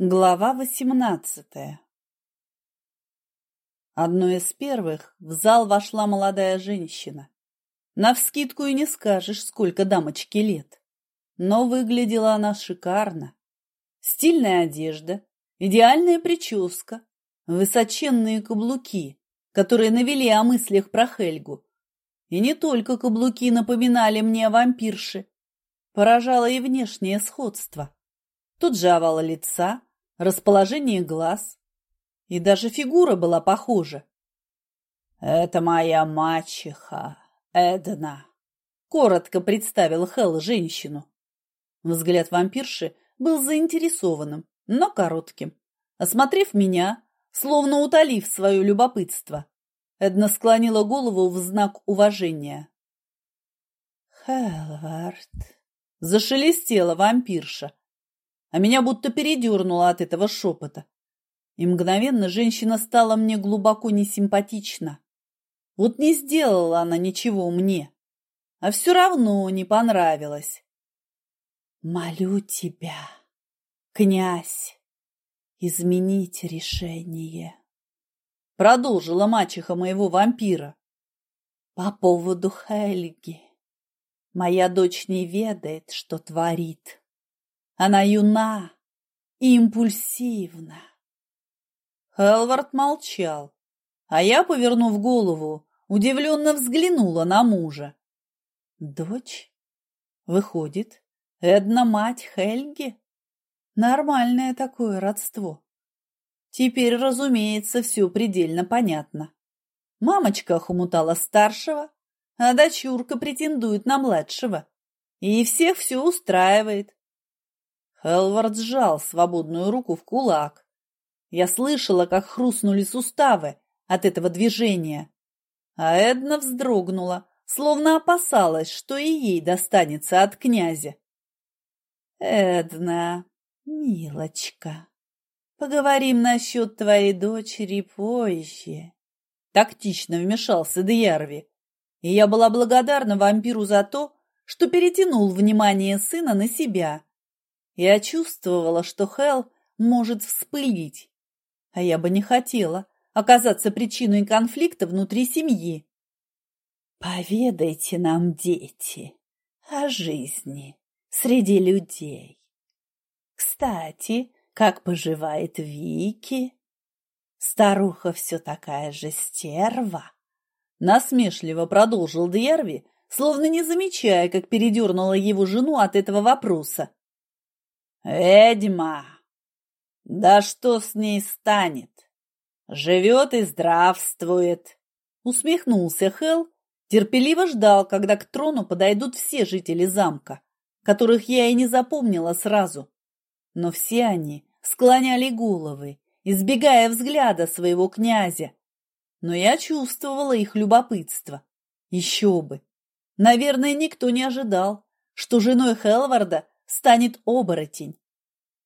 Глава восемнадцатая Одной из первых в зал вошла молодая женщина. Навскидку и не скажешь, сколько дамочке лет. Но выглядела она шикарно. Стильная одежда, идеальная прическа, высоченные каблуки, которые навели о мыслях про Хельгу. И не только каблуки напоминали мне о вампирше. Поражало и внешнее сходство. Тут же овал лица, расположение глаз. И даже фигура была похожа. «Это моя мачеха, Эдна», — коротко представил Хелл женщину. Взгляд вампирши был заинтересованным, но коротким. Осмотрев меня, словно утолив свое любопытство, Эдна склонила голову в знак уважения. «Хелвард», — зашелестела вампирша, а меня будто передернуло от этого шепота. И мгновенно женщина стала мне глубоко несимпатична. Вот не сделала она ничего мне, а все равно не понравилось. «Молю тебя, князь, изменить решение», — продолжила мачеха моего вампира. «По поводу Хельги. Моя дочь не ведает, что творит». Она юна и импульсивна. Хелвард молчал, а я, повернув голову, удивленно взглянула на мужа. Дочь? Выходит, Эдна мать Хельги? Нормальное такое родство. Теперь, разумеется, все предельно понятно. Мамочка хомутала старшего, а дочурка претендует на младшего. И всех все устраивает. Элвард сжал свободную руку в кулак. Я слышала, как хрустнули суставы от этого движения. А Эдна вздрогнула, словно опасалась, что и ей достанется от князя. «Эдна, милочка, поговорим насчет твоей дочери позже», — тактично вмешался Дьярви. И я была благодарна вампиру за то, что перетянул внимание сына на себя я чувствовала, что Хел может вспылить, а я бы не хотела оказаться причиной конфликта внутри семьи. Поведайте нам, дети, о жизни среди людей. Кстати, как поживает Вики? Старуха все такая же стерва. Насмешливо продолжил Дьерви, словно не замечая, как передернула его жену от этого вопроса. Ведьма! Да что с ней станет? Живет и здравствует. Усмехнулся Хел, терпеливо ждал, когда к трону подойдут все жители замка, которых я и не запомнила сразу. Но все они склоняли головы, избегая взгляда своего князя. Но я чувствовала их любопытство. Еще бы! Наверное, никто не ожидал, что женой Хелварда станет оборотень.